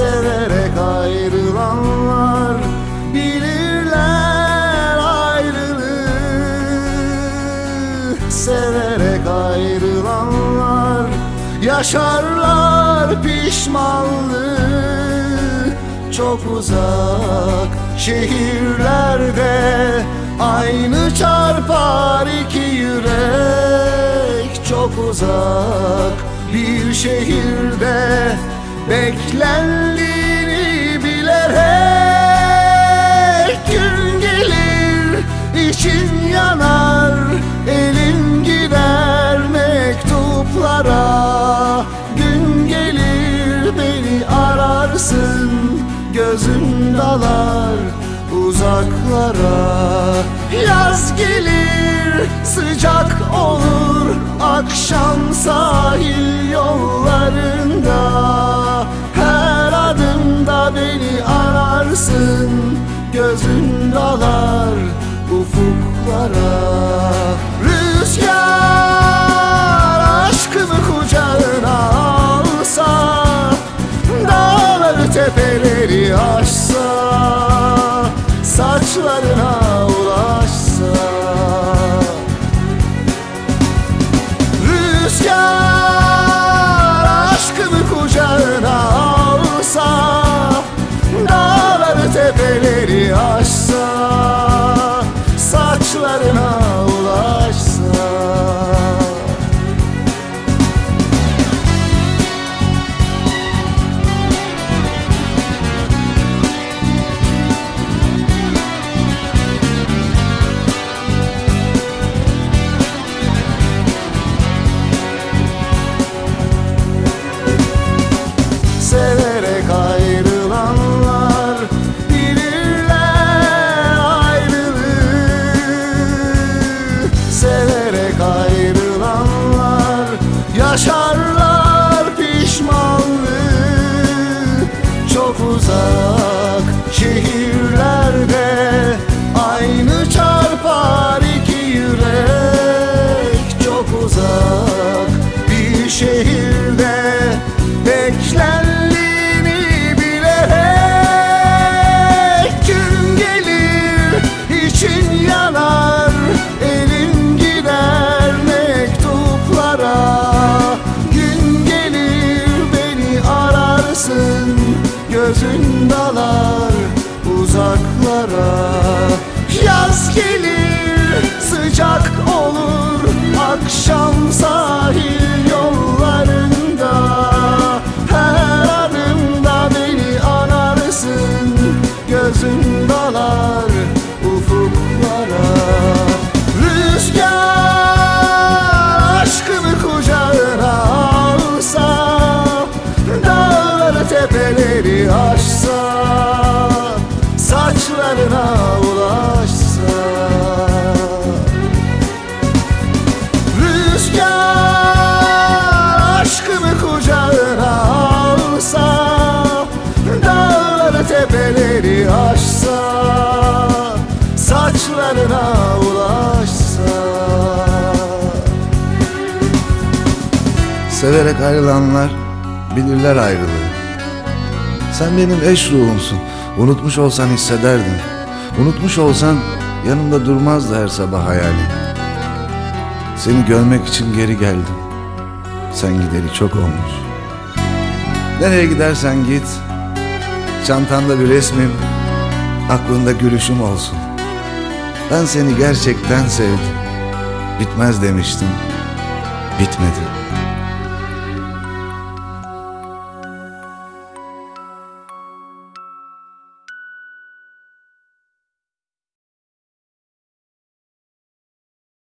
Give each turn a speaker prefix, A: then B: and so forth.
A: Severek ayrılanlar bilirler ayrılığı. Severek ayrılanlar yaşarlar pişmanlığı. Çok uzak şehirlerde aynı çarpar iki yürek. Çok uzak bir şehirde beklendiğini bilerek gün gelir. İçin yanar elin gider mektuplara. Gün gelir beni ararsın gözün dalar uzaklara. Yaz gelir sıcak olur akşam sahil yollarında ararsın gözün dalar ufuklara Saçlarına ulaşsa Rüzgar aşkımı kucağına alsa Dağları tepeleri aşsa Saçlarına ulaşsa
B: Severek ayrılanlar bilirler ayrılığı. Sen benim eş ruhumsun. Unutmuş olsan hissederdin. Unutmuş olsan yanımda durmazdı her sabah hayalin. Seni görmek için geri geldim. Sen gideri çok olmuş. Nereye gidersen git. Çantanda bir resmim, aklında gülüşüm olsun. Ben seni gerçekten sevdim. Bitmez demiştim. Bitmedi.